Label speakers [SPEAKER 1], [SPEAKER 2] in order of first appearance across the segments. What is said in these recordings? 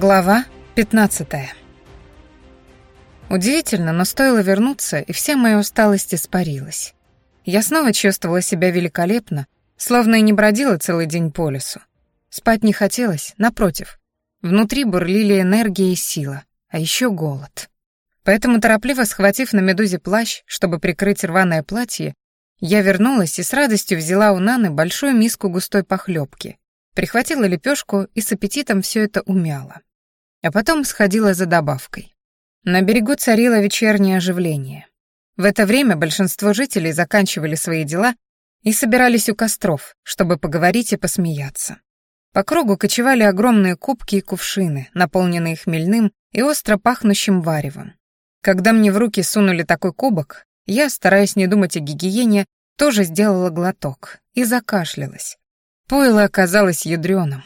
[SPEAKER 1] Глава 15. Удивительно, но стоило вернуться, и вся моя усталость испарилась. Я снова чувствовала себя великолепно, словно и не бродила целый день по лесу. Спать не хотелось, напротив. Внутри бурлили энергия и сила, а еще голод. Поэтому, торопливо схватив на медузе плащ, чтобы прикрыть рваное платье, я вернулась и с радостью взяла у Наны большую миску густой похлебки, прихватила лепешку и с аппетитом все это умяла. А потом сходила за добавкой. На берегу царило вечернее оживление. В это время большинство жителей заканчивали свои дела и собирались у костров, чтобы поговорить и посмеяться. По кругу кочевали огромные кубки и кувшины, наполненные хмельным и остро пахнущим варевом. Когда мне в руки сунули такой кубок, я, стараясь не думать о гигиене, тоже сделала глоток и закашлялась. Пойло оказалось ядреным.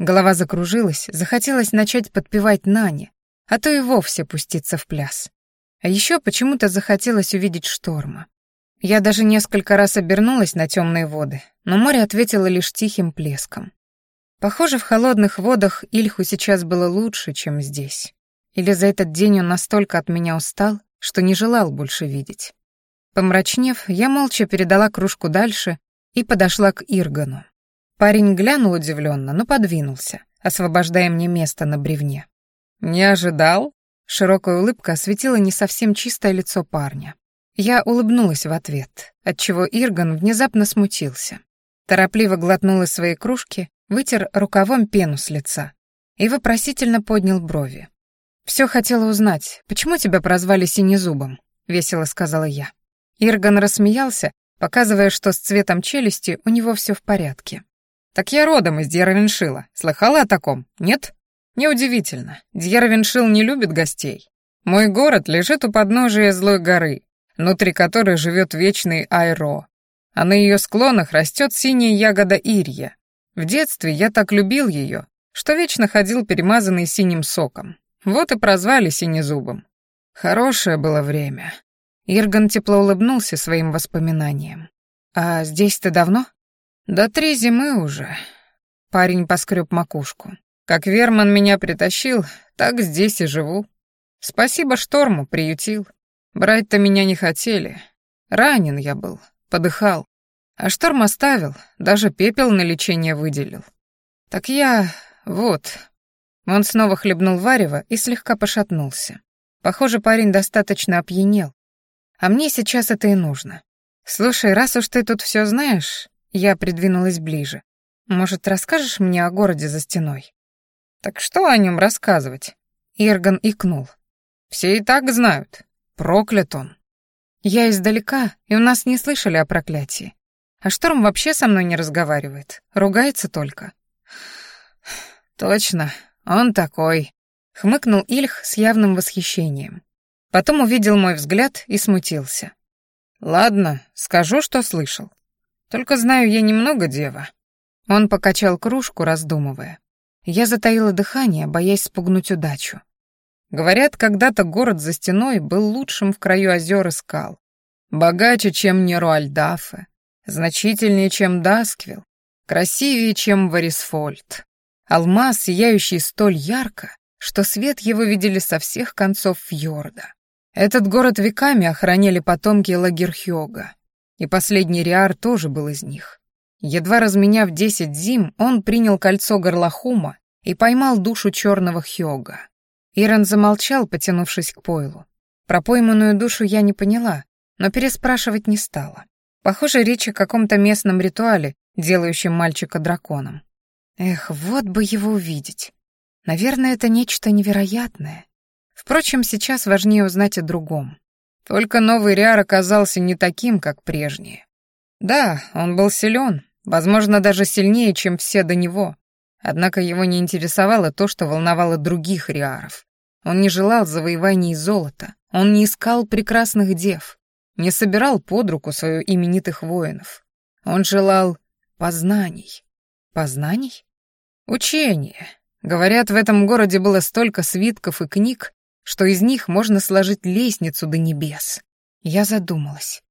[SPEAKER 1] Голова закружилась, захотелось начать подпевать Нане, а то и вовсе пуститься в пляс. А еще почему-то захотелось увидеть шторма. Я даже несколько раз обернулась на темные воды, но море ответило лишь тихим плеском. Похоже, в холодных водах Ильху сейчас было лучше, чем здесь. Или за этот день он настолько от меня устал, что не желал больше видеть. Помрачнев, я молча передала кружку дальше и подошла к Иргану. Парень глянул удивленно, но подвинулся, освобождая мне место на бревне. «Не ожидал?» Широкая улыбка осветила не совсем чистое лицо парня. Я улыбнулась в ответ, отчего Ирган внезапно смутился. Торопливо глотнул из своей кружки, вытер рукавом пену с лица и вопросительно поднял брови. «Все хотела узнать, почему тебя прозвали Синезубом?» — весело сказала я. Ирган рассмеялся, показывая, что с цветом челюсти у него все в порядке. «Так я родом из Дьяровеншила. Слыхала о таком? Нет?» «Неудивительно. Дьяровеншил не любит гостей. Мой город лежит у подножия злой горы, внутри которой живет вечный Айро. А на ее склонах растет синяя ягода Ирья. В детстве я так любил ее, что вечно ходил перемазанный синим соком. Вот и прозвали синезубом. Хорошее было время». Ирган тепло улыбнулся своим воспоминаниям. «А здесь ты давно?» «Да три зимы уже». Парень поскреб макушку. «Как Верман меня притащил, так здесь и живу. Спасибо Шторму, приютил. Брать-то меня не хотели. Ранен я был, подыхал. А Шторм оставил, даже пепел на лечение выделил. Так я... вот...» Он снова хлебнул варево и слегка пошатнулся. Похоже, парень достаточно опьянел. А мне сейчас это и нужно. Слушай, раз уж ты тут все знаешь, я придвинулась ближе. «Может, расскажешь мне о городе за стеной?» «Так что о нем рассказывать?» Ирган икнул. «Все и так знают. Проклят он». «Я издалека, и у нас не слышали о проклятии. А Шторм вообще со мной не разговаривает, ругается только». «Точно, он такой», — хмыкнул Ильх с явным восхищением. Потом увидел мой взгляд и смутился. «Ладно, скажу, что слышал. Только знаю я немного, дева». Он покачал кружку, раздумывая. Я затаила дыхание, боясь спугнуть удачу. Говорят, когда-то город за стеной был лучшим в краю озер и скал. Богаче, чем Неруальдафе, значительнее, чем Дасквил, красивее, чем Варисфольд. Алмаз, сияющий столь ярко, что свет его видели со всех концов фьорда. Этот город веками охраняли потомки Лагерхёга. И последний Риар тоже был из них. Едва разменяв десять зим, он принял кольцо горлохума и поймал душу черного Хьога. Иран замолчал, потянувшись к пойлу. Про пойманную душу я не поняла, но переспрашивать не стала. Похоже, речь о каком-то местном ритуале, делающем мальчика драконом. Эх, вот бы его увидеть. Наверное, это нечто невероятное. Впрочем, сейчас важнее узнать о другом. Только новый Риар оказался не таким, как прежние. Да, он был силен, возможно, даже сильнее, чем все до него. Однако его не интересовало то, что волновало других Риаров. Он не желал завоеваний золота, он не искал прекрасных дев, не собирал под руку свою именитых воинов. Он желал познаний. Познаний? Учения. Говорят, в этом городе было столько свитков и книг, что из них можно сложить лестницу до небес. Я задумалась.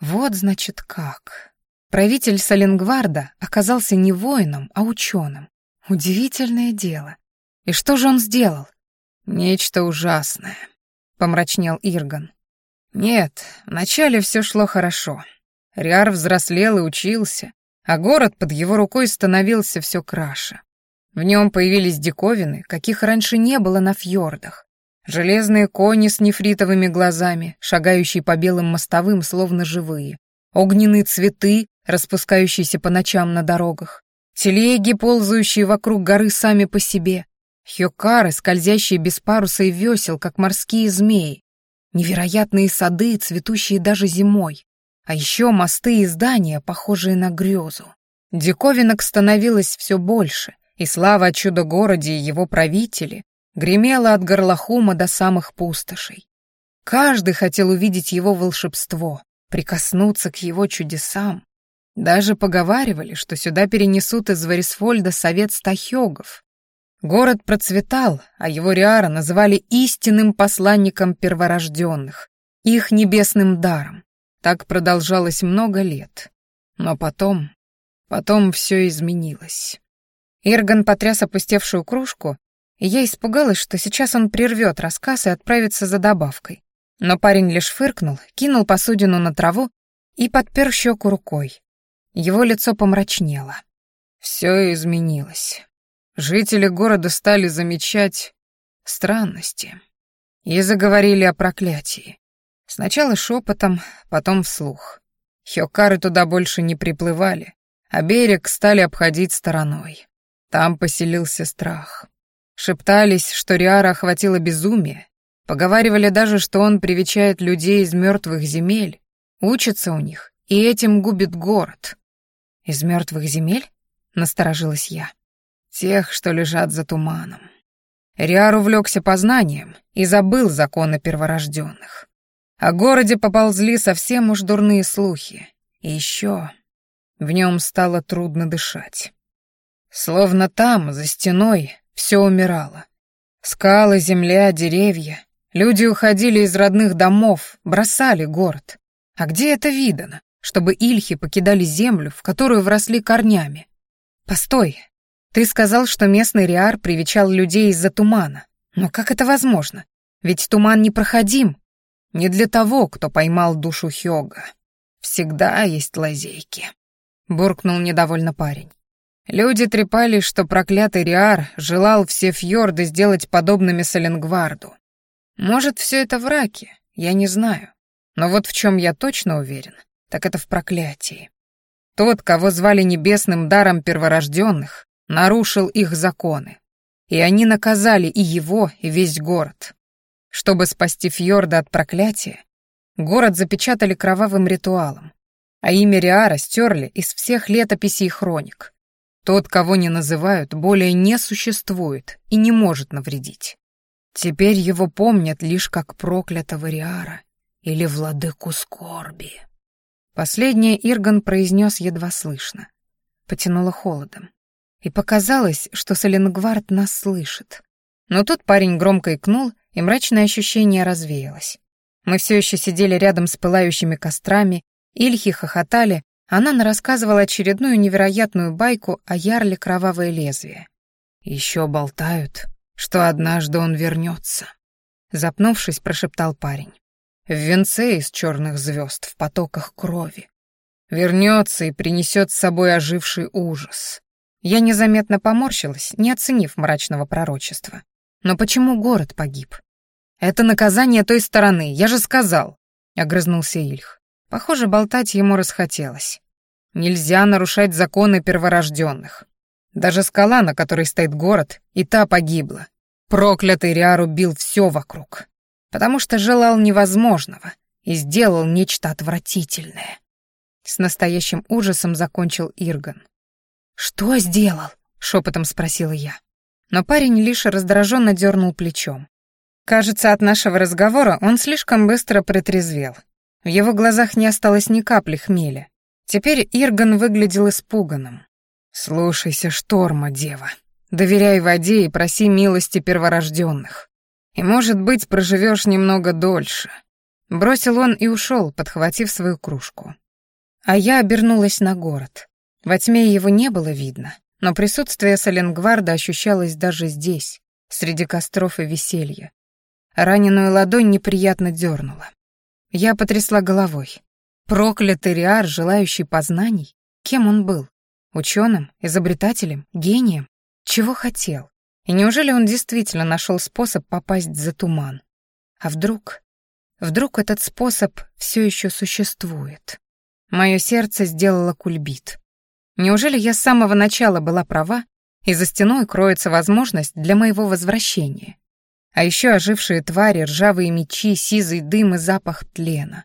[SPEAKER 1] Вот, значит, как. Правитель Саленгварда оказался не воином, а ученым. Удивительное дело. И что же он сделал?
[SPEAKER 2] Нечто ужасное, помрачнел Ирган. Нет, вначале все шло хорошо. Риар взрослел и учился, а город под его рукой становился все краше. В нем появились диковины, каких раньше не было на фьордах. Железные кони с нефритовыми глазами, шагающие по белым мостовым, словно живые. Огненные цветы, распускающиеся по ночам на дорогах. Телеги, ползающие вокруг горы сами по себе. Хёкары, скользящие без паруса и весел, как морские змеи. Невероятные сады, цветущие даже зимой. А еще мосты и здания, похожие на грезу. Диковинок становилось все больше, и слава о чудо-городе и его правителе гремела от горлохума до самых пустошей. Каждый хотел увидеть его волшебство, прикоснуться к его чудесам. Даже поговаривали, что сюда перенесут из Варисфольда совет стахёгов. Город процветал, а его Риара называли истинным посланником перворожденных, их небесным даром. Так продолжалось много лет. Но потом... Потом все изменилось. Ирган потряс опустевшую кружку я испугалась, что сейчас он прервет рассказ и отправится за добавкой. Но парень лишь фыркнул, кинул посудину на траву и подпер щеку рукой. Его лицо помрачнело. Все изменилось. Жители города стали замечать странности и заговорили о проклятии. Сначала шепотом, потом вслух. Хёкары туда больше не приплывали, а берег стали обходить стороной. Там поселился страх. Шептались, что Риара охватило безумие. Поговаривали даже, что он привечает людей из мертвых земель, учится у них и этим губит город. «Из мертвых земель?» — насторожилась я. «Тех, что лежат за туманом». Риар увлекся познанием и забыл законы перворожденных. О городе поползли совсем уж дурные слухи. И еще в нем стало трудно дышать. Словно там, за стеной, все умирало. Скалы, земля, деревья. Люди уходили из родных домов, бросали город. А где это видано, чтобы ильхи покидали землю, в которую вросли корнями? Постой, ты сказал, что местный Риар привечал людей из-за тумана. Но как это возможно? Ведь туман непроходим. Не для того, кто поймал душу Хёга. Всегда есть лазейки. Буркнул недовольно парень. Люди трепали, что проклятый Риар желал все фьорды сделать подобными Соленгварду. Может, все это враки, я не знаю. Но вот в чем я точно уверен, так это в проклятии. Тот, кого звали небесным даром перворожденных, нарушил их законы. И они наказали и его, и весь город. Чтобы спасти фьорда от проклятия, город запечатали кровавым ритуалом, а имя Риара стерли из всех летописей и хроник. Тот, кого не называют, более не существует и не может навредить. Теперь его помнят лишь как проклятого Риара или владыку скорби. Последнее Ирган произнес едва слышно. Потянуло холодом. И показалось, что Соленгвард нас слышит. Но тут парень громко икнул, и мрачное ощущение развеялось. Мы все еще сидели рядом с пылающими кострами, ильхи хохотали, она рассказывала очередную невероятную байку о ярле кровавое лезвие. Еще болтают, что однажды он вернется. Запнувшись, прошептал парень. В венце из черных звезд, в потоках крови. Вернется и принесет с собой оживший ужас. Я незаметно поморщилась, не оценив мрачного пророчества. Но почему город погиб? Это наказание той стороны, я же сказал, огрызнулся Ильх. Похоже, болтать ему расхотелось. Нельзя нарушать законы перворожденных. Даже скала, на которой стоит город, и та погибла. Проклятый Риар убил все вокруг, потому что желал невозможного и сделал нечто отвратительное. С настоящим ужасом закончил Ирган. «Что сделал?» — шепотом спросила я. Но парень лишь раздраженно дернул плечом. Кажется, от нашего разговора он слишком быстро протрезвел. В его глазах не осталось ни капли хмеля. Теперь Ирган выглядел испуганным. «Слушайся шторма, дева. Доверяй воде и проси милости перворожденных. И, может быть, проживешь немного дольше». Бросил он и ушел, подхватив свою кружку. А я обернулась на город. Во тьме его не было видно, но присутствие Соленгварда ощущалось даже здесь.
[SPEAKER 1] среди костров и веселья. Раненую ладонь неприятно дернула. Я потрясла головой. Проклятый Риар, желающий познаний? Кем он был? Ученым, изобретателем, гением? Чего хотел? И неужели он действительно нашел способ попасть за туман? А вдруг... Вдруг этот способ все еще существует? Мое сердце сделало кульбит. Неужели я с самого начала была права, и за стеной кроется возможность для моего возвращения? А еще ожившие твари, ржавые мечи, сизый дым и запах тлена.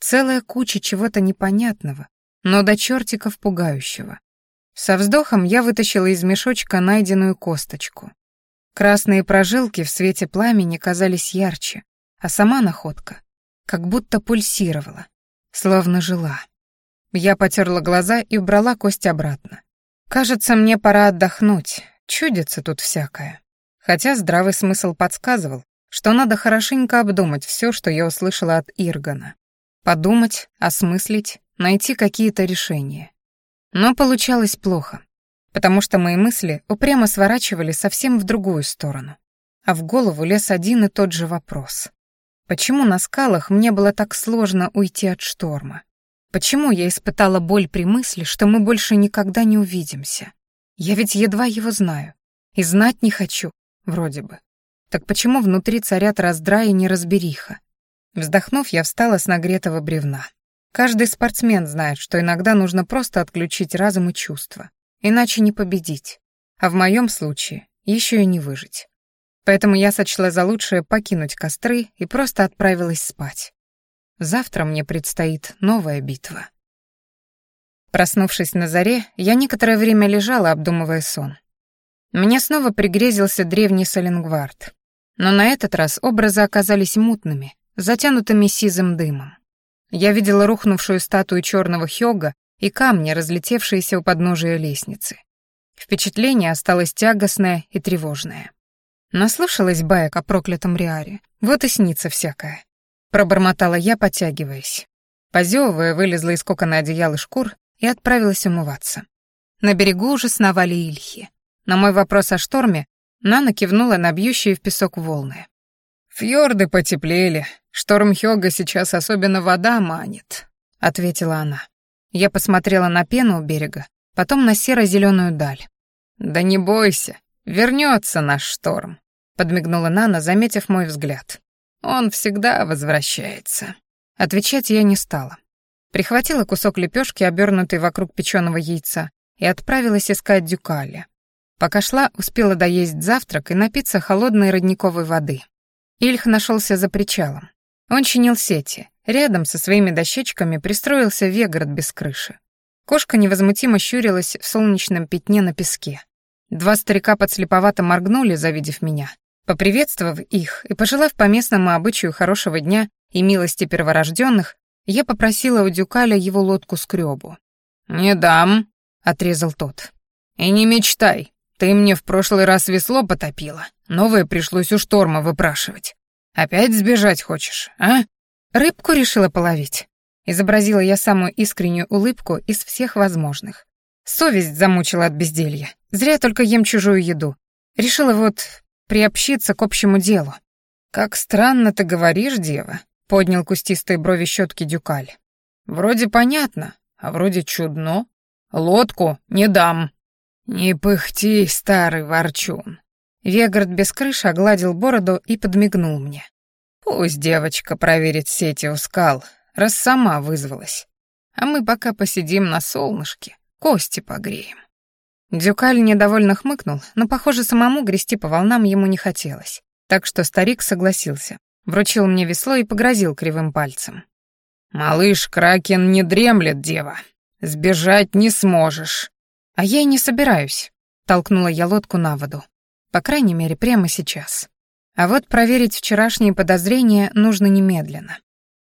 [SPEAKER 1] Целая куча чего-то непонятного, но до чертиков пугающего. Со вздохом я вытащила из мешочка найденную косточку. Красные прожилки в свете пламени казались ярче, а сама находка как будто пульсировала, словно жила. Я потерла глаза и убрала кость обратно. Кажется, мне пора отдохнуть, чудится тут всякое. Хотя здравый смысл подсказывал, что надо хорошенько обдумать все, что я услышала от Иргана. Подумать, осмыслить, найти какие-то решения. Но получалось плохо, потому что мои мысли упрямо сворачивали совсем в другую сторону. А в голову лез один и тот же вопрос. Почему на скалах мне было так сложно уйти от шторма? Почему я испытала боль при мысли, что мы больше никогда не увидимся? Я ведь едва его знаю. И знать не хочу, вроде бы. Так почему внутри царят раздрай и неразбериха? Вздохнув, я встала с нагретого бревна. Каждый спортсмен знает, что иногда нужно просто отключить разум и чувства, иначе не победить, а в моем случае еще и не выжить. Поэтому я сочла за лучшее покинуть костры и просто отправилась спать. Завтра мне предстоит новая битва. Проснувшись на заре, я некоторое время лежала, обдумывая сон. Мне снова пригрезился древний Соленгвард. Но на этот раз образы оказались мутными, затянутыми сизым дымом. Я видела рухнувшую статую черного Хёга и камни, разлетевшиеся у подножия лестницы. Впечатление осталось тягостное и тревожное. Наслушалась баек о проклятом Риаре. Вот и снится всякое. Пробормотала я, потягиваясь. Позевывая, вылезла из кокона одеяла шкур и отправилась умываться. На берегу уже сновали ильхи. На мой вопрос о шторме Нана кивнула на бьющие в песок волны. «Фьорды потеплели. Шторм Хёга сейчас особенно вода манит», — ответила она. Я посмотрела на пену у берега, потом на серо-зеленую даль. «Да не бойся, вернется наш шторм», — подмигнула Нана, заметив мой взгляд. «Он всегда возвращается». Отвечать я не стала. Прихватила кусок лепешки, обернутый вокруг печеного яйца, и отправилась искать дюкали. Пока шла, успела доесть завтрак и напиться холодной родниковой воды. Ильх нашелся за причалом. Он чинил сети. Рядом со своими дощечками пристроился вегород без крыши. Кошка невозмутимо щурилась в солнечном пятне на песке. Два старика подслеповато моргнули, завидев меня. Поприветствовав их и пожелав по местному обычаю хорошего дня и милости перворожденных, я попросила у Дюкаля его лодку-скребу. «Не дам», — отрезал тот. «И не мечтай, ты мне в прошлый раз весло потопила. Новое пришлось у шторма выпрашивать. Опять сбежать хочешь, а? Рыбку решила половить. Изобразила я самую искреннюю улыбку из всех возможных. Совесть замучила от безделья. Зря только ем чужую еду. Решила вот приобщиться к общему делу. «Как странно ты говоришь, дева», — поднял кустистые брови щетки Дюкаль. «Вроде понятно, а вроде чудно. Лодку не дам». «Не пыхти, старый ворчун. Вегард без крыши огладил бороду и подмигнул мне. «Пусть девочка проверит сети у скал, раз сама вызвалась. А мы пока посидим на солнышке, кости погреем». Дюкаль недовольно хмыкнул, но, похоже, самому грести по волнам ему не хотелось. Так что старик согласился, вручил мне весло и погрозил кривым пальцем. «Малыш Кракен не дремлет, дева. Сбежать не сможешь». «А я и не собираюсь», — толкнула я лодку на воду. По крайней мере, прямо сейчас. А вот проверить вчерашние подозрения нужно немедленно.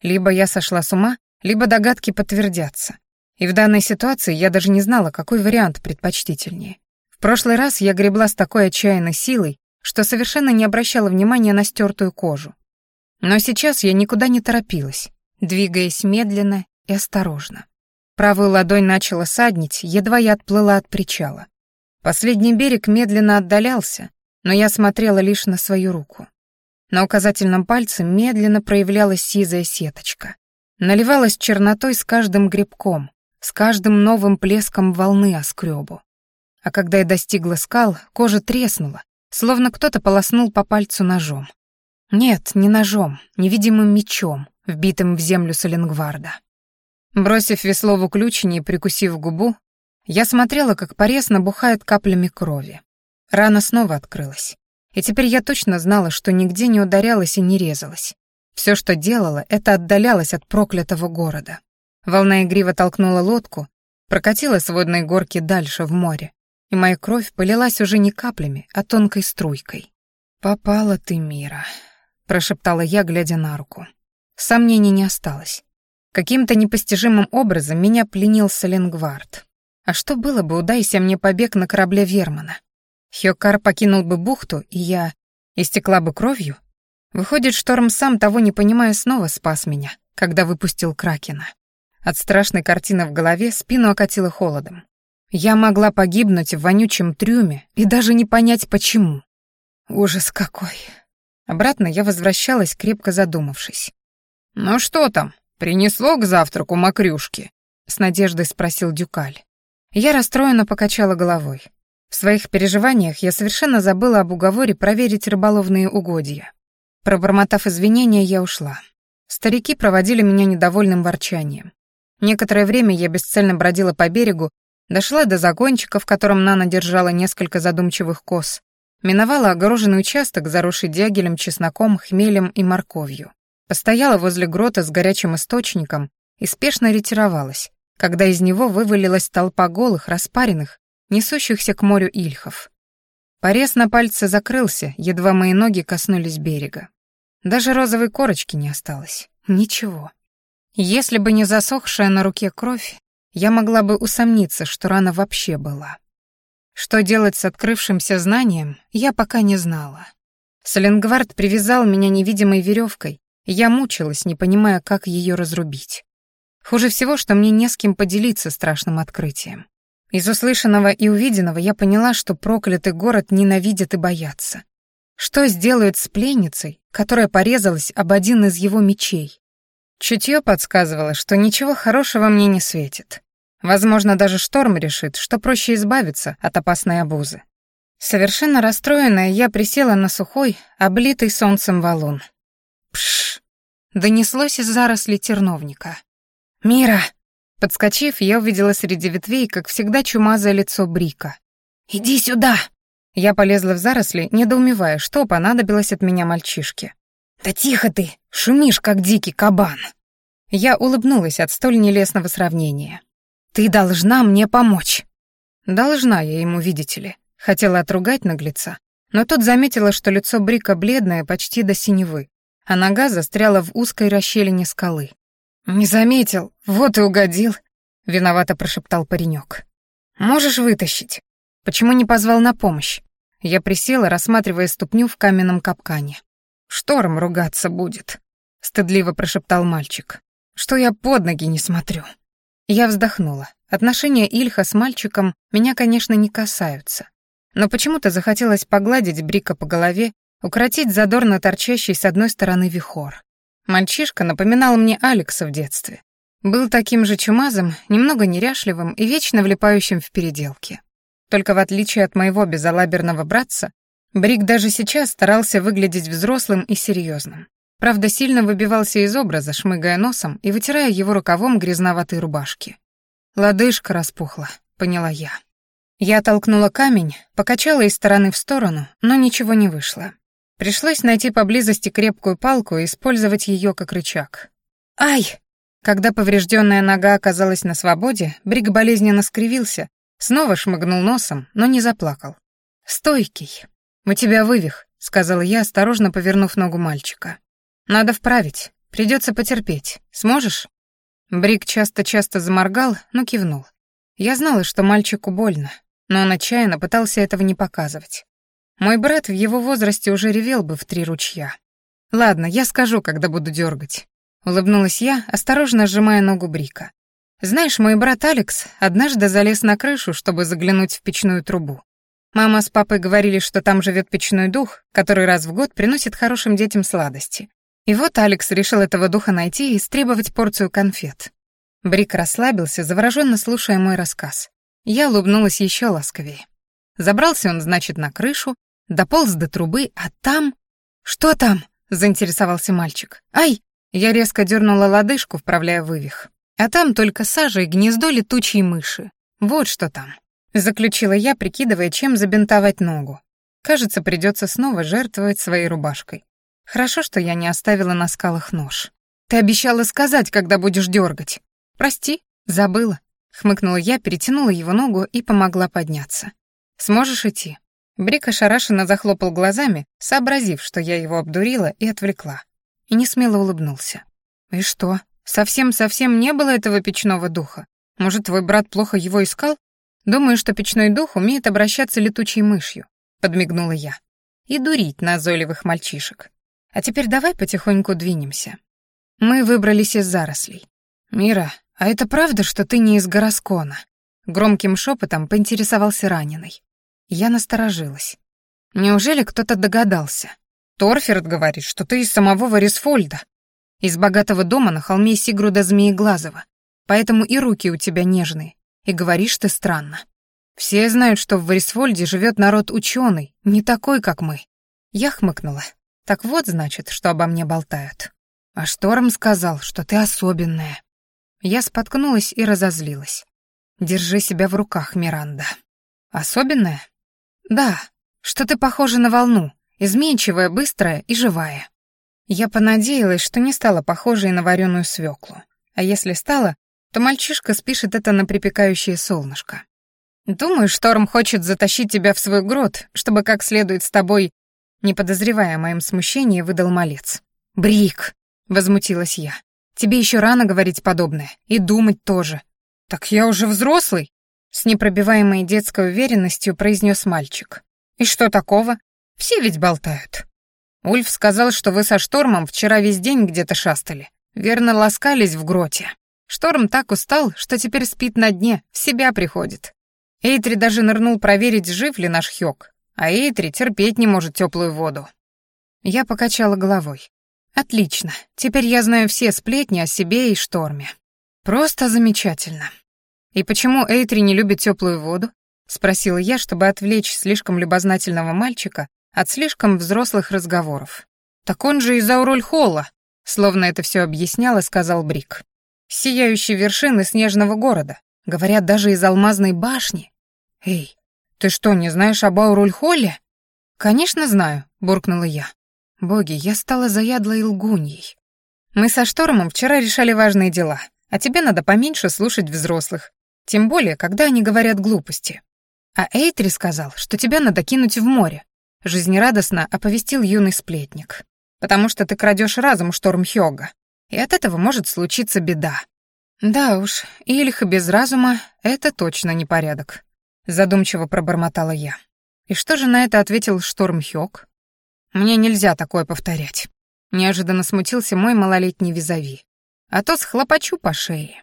[SPEAKER 1] Либо я сошла с ума, либо догадки подтвердятся. И в данной ситуации я даже не знала, какой вариант предпочтительнее. В прошлый раз я гребла с такой отчаянной силой, что совершенно не обращала внимания на стертую кожу. Но сейчас я никуда не торопилась, двигаясь медленно и осторожно. Правую ладонь начала саднить, едва я отплыла от причала. Последний берег медленно отдалялся, но я смотрела лишь на свою руку. На указательном пальце медленно проявлялась сизая сеточка. Наливалась чернотой с каждым грибком, с каждым новым плеском волны о скребу. А когда я достигла скал, кожа треснула, словно кто-то полоснул по пальцу ножом. Нет, не ножом, невидимым мечом, вбитым в землю Соленгварда. Бросив весло в уключение и прикусив губу, я смотрела, как порез набухает каплями крови. Рана снова открылась. И теперь я точно знала, что нигде не ударялась и не резалась. Все, что делала, это отдалялась от проклятого города. Волна игриво толкнула лодку, прокатила с водной горки дальше в море, и моя кровь полилась уже не каплями, а тонкой струйкой. «Попала ты, Мира», — прошептала я, глядя на руку. Сомнений не осталось. Каким-то непостижимым образом меня пленил Саленгвард. А что было бы, удайся мне побег на корабле Вермана? Хёкар покинул бы бухту, и я истекла бы кровью? Выходит, Шторм сам того не понимая снова спас меня, когда выпустил Кракена. От страшной картины в голове спину окатило холодом. Я могла погибнуть в вонючем трюме и даже не понять, почему. Ужас какой. Обратно я возвращалась, крепко задумавшись. «Ну что там, принесло к завтраку мокрюшки?» — с надеждой спросил Дюкаль. Я расстроенно покачала головой. В своих переживаниях я совершенно забыла об уговоре проверить рыболовные угодья. Пробормотав извинения, я ушла. Старики проводили меня недовольным ворчанием. Некоторое время я бесцельно бродила по берегу, дошла до загончика, в котором Нана держала несколько задумчивых коз, миновала огороженный участок, заросший дягелем, чесноком, хмелем и морковью. Постояла возле грота с горячим источником и спешно ретировалась, когда из него вывалилась толпа голых, распаренных, несущихся к морю ильхов. Порез на пальце закрылся, едва мои ноги коснулись берега. Даже розовой корочки не осталось. Ничего. Если бы не засохшая на руке кровь, я могла бы усомниться, что рана вообще была. Что делать с открывшимся знанием, я пока не знала. Соленгвард привязал меня невидимой веревкой, я мучилась, не понимая, как ее разрубить. Хуже всего, что мне не с кем поделиться страшным открытием. Из услышанного и увиденного я поняла, что проклятый город ненавидят и боятся. Что сделают с пленницей, которая порезалась об один из его мечей? Чутье подсказывало, что ничего хорошего мне не светит. Возможно, даже шторм решит, что проще избавиться от опасной обузы. Совершенно расстроенная, я присела на сухой, облитый солнцем валун. Пш! Донеслось из заросли терновника. «Мира!» Подскочив, я увидела среди ветвей, как всегда, чумазое лицо Брика. «Иди сюда!» Я полезла в заросли, недоумевая, что понадобилось от меня мальчишке. «Да тихо ты! Шумишь, как дикий кабан!» Я улыбнулась от столь нелестного сравнения. «Ты должна мне помочь!» Должна я ему, видите ли. Хотела отругать наглеца, но тут заметила, что лицо Брика бледное почти до синевы, а нога застряла в узкой расщелине скалы. «Не заметил, вот и угодил», — виновато прошептал паренек. «Можешь вытащить? Почему не позвал на помощь?» Я присела, рассматривая ступню в каменном капкане. «Шторм ругаться будет», — стыдливо прошептал мальчик. «Что я под ноги не смотрю». Я вздохнула. Отношения Ильха с мальчиком меня, конечно, не касаются. Но почему-то захотелось погладить Брика по голове, укротить задорно торчащий с одной стороны вихор. Мальчишка напоминал мне Алекса в детстве. Был таким же чумазом, немного неряшливым и вечно влипающим в переделки. Только в отличие от моего безалаберного братца, Брик даже сейчас старался выглядеть взрослым и серьезным. Правда, сильно выбивался из образа, шмыгая носом и вытирая его рукавом грязноватой рубашки. «Лодыжка распухла», — поняла я. Я толкнула камень, покачала из стороны в сторону, но ничего не вышло. Пришлось найти поблизости крепкую палку и использовать ее как рычаг. «Ай!» Когда поврежденная нога оказалась на свободе, Брик болезненно скривился, снова шмыгнул носом, но не заплакал. «Стойкий. У тебя вывих», — сказала я, осторожно повернув ногу мальчика. «Надо вправить. Придется потерпеть. Сможешь?» Брик часто-часто заморгал, но кивнул. Я знала, что мальчику больно, но он отчаянно пытался этого не показывать. Мой брат в его возрасте уже ревел бы в три ручья. Ладно, я скажу, когда буду дергать. Улыбнулась я, осторожно сжимая ногу Брика. Знаешь, мой брат Алекс однажды залез на крышу, чтобы заглянуть в печную трубу. Мама с папой говорили, что там живет печной дух, который раз в год приносит хорошим детям сладости. И вот Алекс решил этого духа найти и истребовать порцию конфет. Брик расслабился, завороженно слушая мой рассказ. Я улыбнулась еще ласковее. Забрался он, значит, на крышу, дополз до трубы, а там... «Что там?» — заинтересовался мальчик. «Ай!» Я резко дернула лодыжку, вправляя вывих. А там только сажа и гнездо летучей мыши. Вот что там. Заключила я, прикидывая, чем забинтовать ногу. Кажется, придется снова жертвовать своей рубашкой. Хорошо, что я не оставила на скалах нож. Ты обещала сказать, когда будешь дергать. Прости, забыла. Хмыкнула я, перетянула его ногу и помогла подняться. Сможешь идти? Брик ошарашенно захлопал глазами, сообразив, что я его обдурила и отвлекла. И не смело улыбнулся. «И что, совсем-совсем не было этого печного духа? Может, твой брат плохо его искал? Думаю, что печной дух умеет обращаться летучей мышью, подмигнула я. И дурить назойливых мальчишек. А теперь давай потихоньку двинемся. Мы выбрались из зарослей. Мира, а это правда, что ты не из Гороскона? Громким шепотом поинтересовался раненый. Я насторожилась. Неужели кто-то догадался? Торферд говорит, что ты из самого Варисфольда, из богатого дома на холме Сигруда Змееглазова, поэтому и руки у тебя нежные, и говоришь ты странно. Все знают, что в Варисфольде живет народ ученый, не такой, как мы. Я хмыкнула. Так вот, значит, что обо мне болтают. А Шторм сказал, что ты особенная. Я споткнулась и разозлилась. Держи себя в руках, Миранда. Особенная? Да, что ты похожа на волну, изменчивая, быстрая и живая. Я понадеялась, что не стала похожей на вареную свеклу. А если стала, то мальчишка спишет это на припекающее солнышко. Думаю, Шторм хочет затащить тебя в свой грот, чтобы как следует с тобой, не подозревая о моем смущении, выдал малец. «Брик!» — возмутилась я. «Тебе еще рано говорить подобное. И думать тоже». «Так я уже взрослый!» — с непробиваемой детской уверенностью произнес мальчик. «И что такого? Все ведь болтают». Ульф сказал, что вы со Штормом вчера весь день где-то шастали. Верно, ласкались в гроте. Шторм так устал, что теперь спит на дне, в себя приходит. Эйтри даже нырнул проверить, жив ли наш Хёк, а Эйтри терпеть не может теплую воду. Я покачала головой. Отлично, теперь я знаю все сплетни о себе и Шторме. Просто замечательно. И почему Эйтри не любит теплую воду? Спросила я, чтобы отвлечь слишком любознательного мальчика от слишком взрослых разговоров. Так он же из Аурольхола, словно это все объяснял сказал Брик сияющей вершины снежного города, говорят, даже из алмазной башни. Эй, ты что, не знаешь об Аурульхолле? Конечно, знаю, буркнула я. Боги, я стала заядлой лгуньей. Мы со Штормом вчера решали важные дела, а тебе надо поменьше слушать взрослых, тем более, когда они говорят глупости. А Эйтри сказал, что тебя надо кинуть в море. Жизнерадостно оповестил юный сплетник. Потому что ты крадешь разум Шторм Хёга и от этого может случиться беда. Да уж, Ильха без разума — это точно непорядок. Задумчиво пробормотала я. И что же на это ответил Шторм Хёк? Мне нельзя такое повторять. Неожиданно смутился мой малолетний визави. А то схлопочу по шее.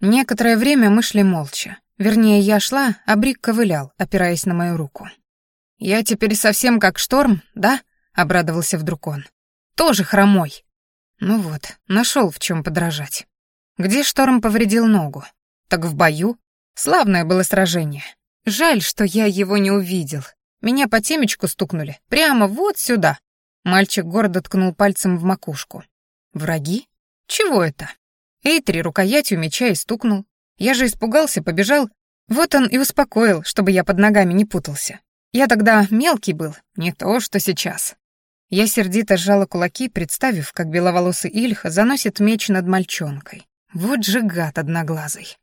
[SPEAKER 1] Некоторое время мы шли молча. Вернее, я шла, а Брик ковылял, опираясь на мою руку. «Я теперь совсем как шторм, да?» — обрадовался вдруг он. «Тоже хромой. Ну вот, нашел в чем подражать. Где шторм повредил ногу? Так в бою. Славное было сражение. Жаль, что я его не увидел. Меня по темечку стукнули. Прямо вот сюда. Мальчик гордо ткнул пальцем в макушку. Враги? Чего это? Эйтри рукоятью меча и стукнул. Я же испугался, побежал. Вот он и успокоил, чтобы я под ногами не путался. Я тогда мелкий был, не то, что сейчас. Я сердито сжала кулаки, представив, как беловолосый Ильха заносит меч над мальчонкой. Вот же гад одноглазый.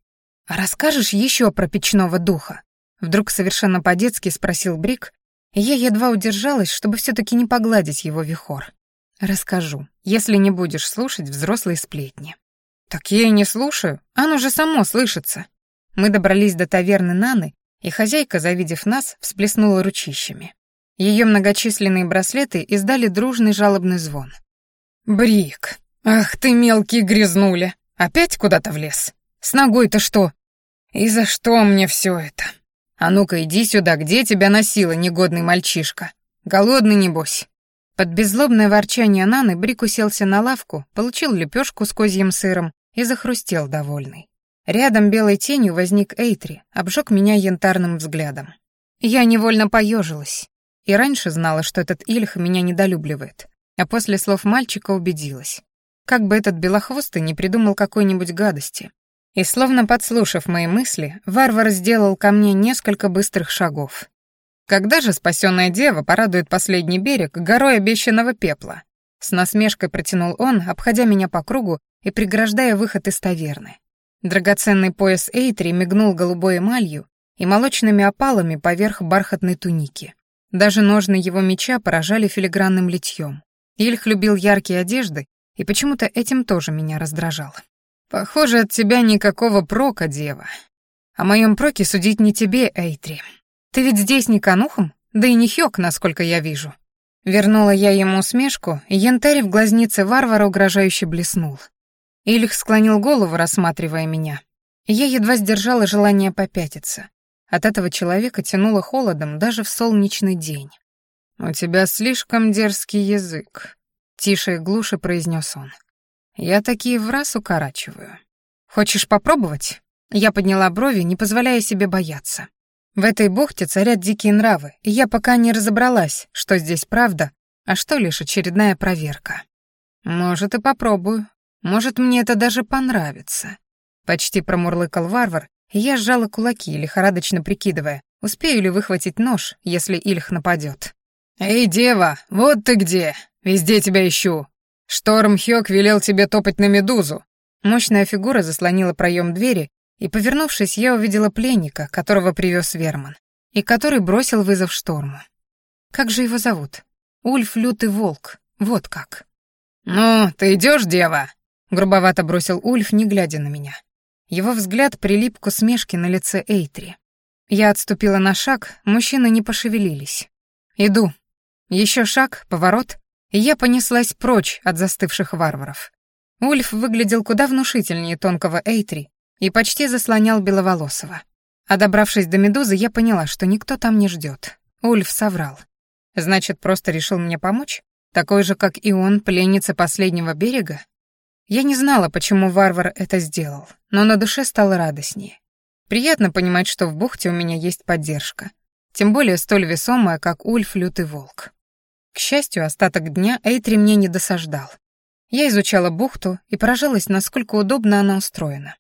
[SPEAKER 1] «А расскажешь еще про печного духа?» Вдруг совершенно по-детски спросил Брик, и я едва удержалась, чтобы все-таки не погладить его вихор. «Расскажу, если не будешь слушать взрослые сплетни». «Так я и не слушаю, оно же само слышится». Мы добрались до таверны Наны, и хозяйка, завидев нас, всплеснула ручищами. Ее многочисленные браслеты издали дружный жалобный звон. «Брик, ах ты мелкий грязнуля, опять куда-то влез? С ногой-то что? И за что мне все это?»
[SPEAKER 2] А ну-ка иди сюда, где тебя носила, негодный мальчишка? Голодный, небось?»
[SPEAKER 1] Под беззлобное ворчание Наны Брик уселся на лавку, получил лепешку с козьим сыром и захрустел довольный. Рядом белой тенью возник Эйтри, обжег меня янтарным взглядом. Я невольно поежилась. И раньше знала, что этот Ильх меня недолюбливает, а после слов мальчика убедилась. Как бы этот белохвостый не придумал какой-нибудь гадости. И словно подслушав мои мысли, варвар сделал ко мне несколько быстрых шагов. Когда же спасенная дева порадует последний берег горой обещанного пепла? С насмешкой протянул он, обходя меня по кругу и преграждая выход из таверны. Драгоценный пояс Эйтри мигнул голубой эмалью и молочными опалами поверх бархатной туники. Даже ножны его меча поражали филигранным литьем. Ильх любил яркие одежды, и почему-то этим тоже меня раздражало. «Похоже, от тебя никакого прока, дева. О моем проке судить не тебе, Эйтри. Ты ведь здесь не конухом, да и не хёк, насколько я вижу». Вернула я ему усмешку, и янтарь в глазнице варвара угрожающе блеснул. Ильх склонил голову, рассматривая меня. Я едва сдержала желание попятиться. От этого человека тянуло холодом даже в солнечный день. «У тебя слишком дерзкий язык», — тише и глуше произнес он. Я такие в раз укорачиваю. Хочешь попробовать? Я подняла брови, не позволяя себе бояться. В этой бухте царят дикие нравы, и я пока не разобралась, что здесь правда, а что лишь очередная проверка. Может, и попробую. Может, мне это даже понравится. Почти промурлыкал варвар, и я сжала кулаки, лихорадочно прикидывая, успею ли выхватить нож, если Ильх нападет. «Эй, дева, вот ты где! Везде тебя ищу!» «Шторм Хёк велел тебе топать на медузу». Мощная фигура заслонила проем двери, и, повернувшись, я увидела пленника, которого привез Верман, и который бросил вызов шторму. Как же его зовут? Ульф Лютый Волк. Вот как. «Ну, ты идешь, дева?» — грубовато бросил Ульф, не глядя на меня. Его взгляд прилип к усмешке на лице Эйтри. Я отступила на шаг, мужчины не пошевелились. «Иду». Еще шаг, поворот, и я понеслась прочь от застывших варваров. Ульф выглядел куда внушительнее тонкого Эйтри и почти заслонял Беловолосого. А добравшись до Медузы, я поняла, что никто там не ждет. Ульф соврал. Значит, просто решил мне помочь? Такой же, как и он, пленница последнего берега? Я не знала, почему варвар это сделал, но на душе стало радостнее. Приятно понимать, что в бухте у меня есть поддержка. Тем более столь весомая, как Ульф Лютый Волк. К счастью, остаток дня Эйтри мне не досаждал. Я изучала бухту и поражалась, насколько удобно она устроена.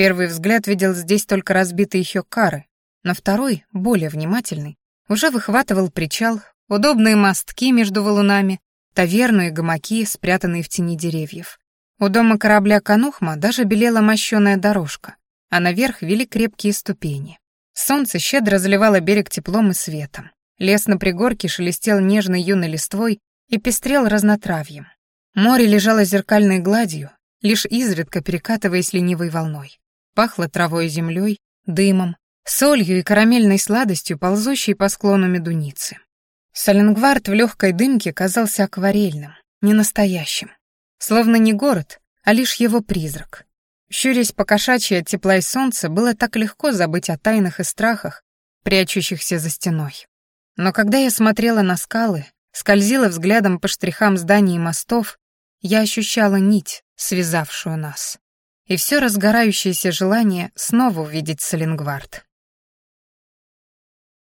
[SPEAKER 1] Первый взгляд видел здесь только разбитые хёккары, но второй, более внимательный, уже выхватывал причал, удобные мостки между валунами, таверну и гамаки, спрятанные в тени деревьев. У дома корабля Канухма даже белела мощёная дорожка, а наверх вели крепкие ступени. Солнце щедро заливало берег теплом и светом. Лес на пригорке шелестел нежной юной листвой и пестрел разнотравьем. Море лежало зеркальной гладью, лишь изредка перекатываясь ленивой волной. Пахло травой и землей, дымом, солью и карамельной сладостью, ползущей по склону медуницы. Саленгвард в легкой дымке казался акварельным, ненастоящим. Словно не город, а лишь его призрак. Щурясь по кошачьи от тепла и солнца, было так легко забыть о тайнах и страхах, прячущихся за стеной. Но когда я смотрела на скалы, скользила взглядом по штрихам зданий и мостов, я ощущала нить, связавшую нас. И все разгорающееся желание снова увидеть Саленгвард.